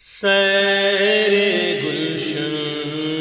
سیر گلشن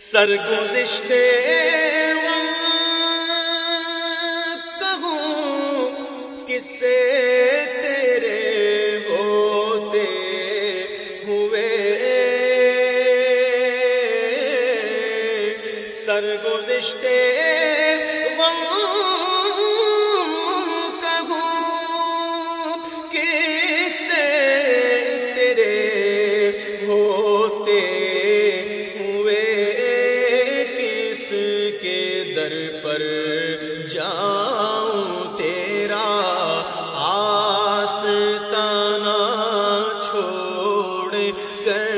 سرگزشتے کہوں کس سے کر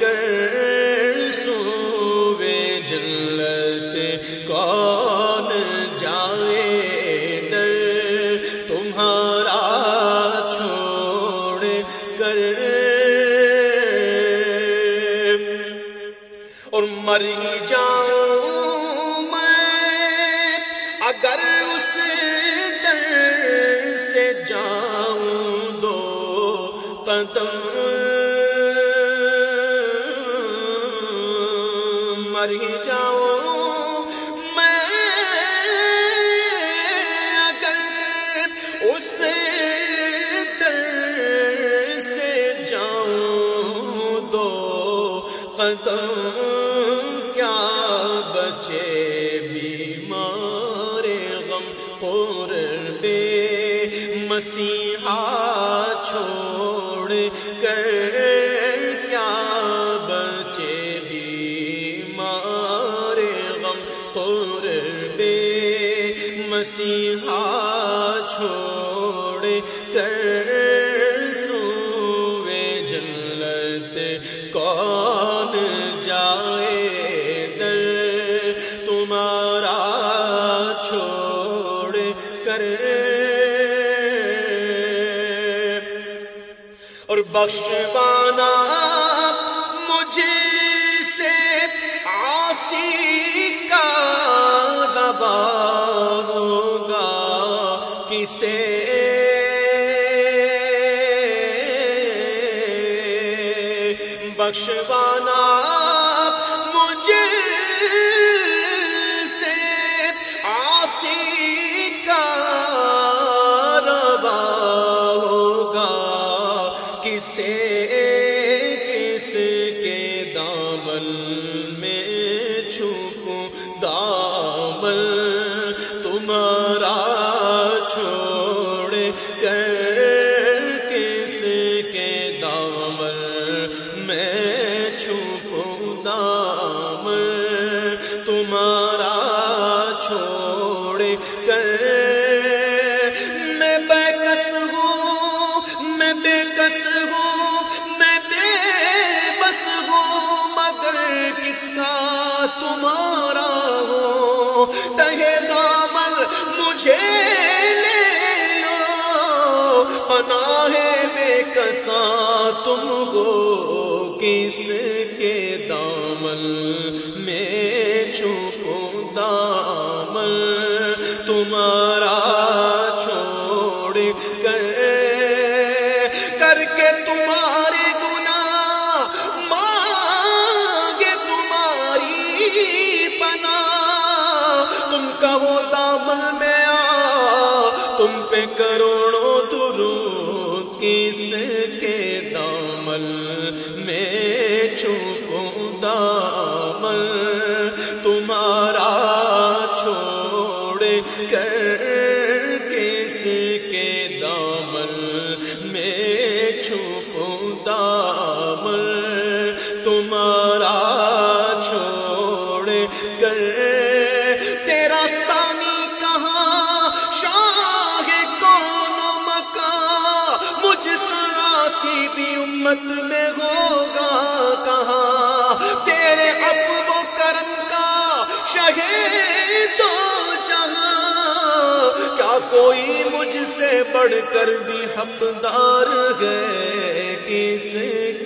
کر سوے جلت کون جائے در؟ تمہارا چھوڑ کر۔ اور مری جاؤں میں اگر اسے قدم کیا بچے بیمار غم قرب مسیحا چھوڑ کر کیا بچے بیمار غم قرب مسیحا چھوڑ کر اور بخشوانا مجھے سے آسی کا روا ہوگا کسے؟ بخشوانا مجھے تمہارا چھوڑ کر کس کے دامن میں چھپوں دامن تمہارا چھوڑ کر میں بے کس ہوں میں بے کس ہوں میں بے بس ہوں مگر کس کا تمہارا پناہ بے کسا تم گو کس کے دامل میں چھپوں دامل تمہارا چھوڑ کر کر کے تمہارے گنا مانگے تمہاری پنا تم کہو دامل میں آ، تم پہ کروڑوں اس کے دامل میں چھپوں دامل بھی میں ہوگا کہاں؟ تیرے اب وہ کرم کا شہید تو جہاں۔ کیا کوئی مجھ سے بڑھ کر بھی حقدار ہے؟ کس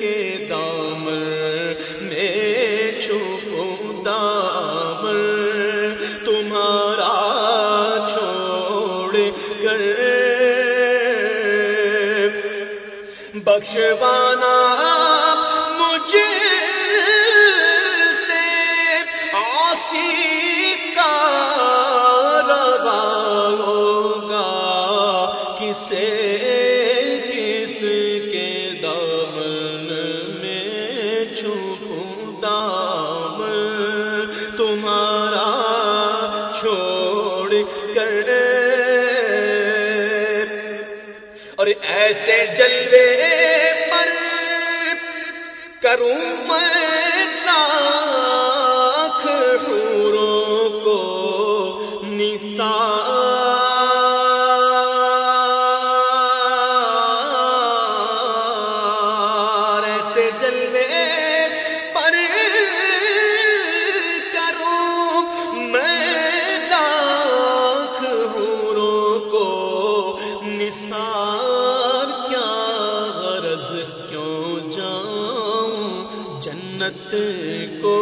کے دامن میں چھپوں دامن تمہارا چھوڑ کر بخشوانا آسی کا روا ہوگا کسے کس کے دامن میں چھپوں دامن تمہارا چھوڑ کر اور ایسے جلوے پر کروں میں نثار ایسے جلوے پر کروں میں لاکھ حوروں کو نثار، کیا غرض، کیوں جاؤں جنت کو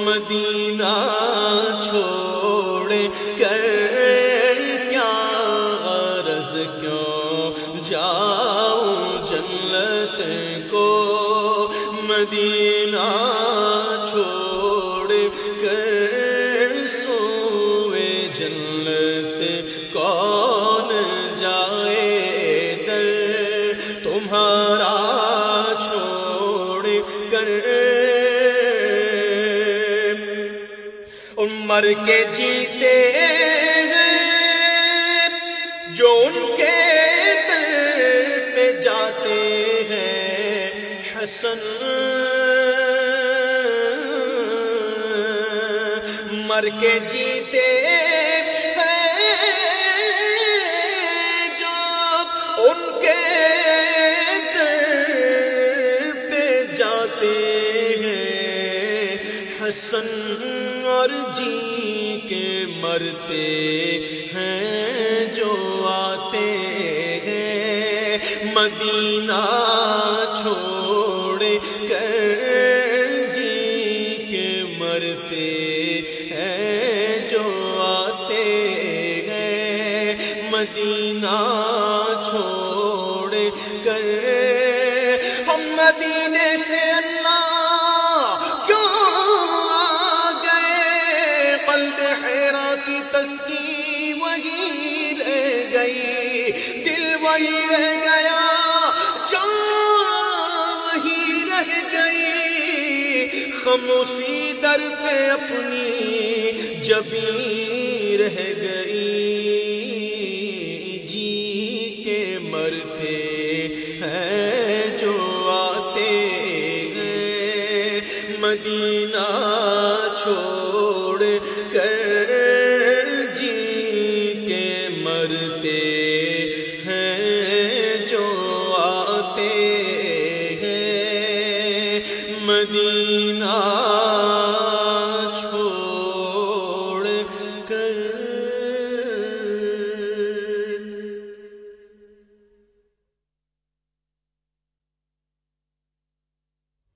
مدینہ مدینہ چھوڑ کر سوئے جنت کون جائے در؟ تمہارا چھوڑ کر مر کے جیتے ہیں، جو ان کے در پہ جاتے ہیں، حسن مر کے جیتے ہیں جو ان کے در پہ جاتے ہیں۔ حسن اور جی کے مرتے ہیں جو آتے ہیں۔ مدینہ ہم مدینے سے اللہ کیوں آ گئے؟ قلب حیرا کی تسکی وہی رہ گئی۔ دل وہی رہ گیا وہی رہ گئی۔ خموسی در پہ اپنی جبی رہ گئی۔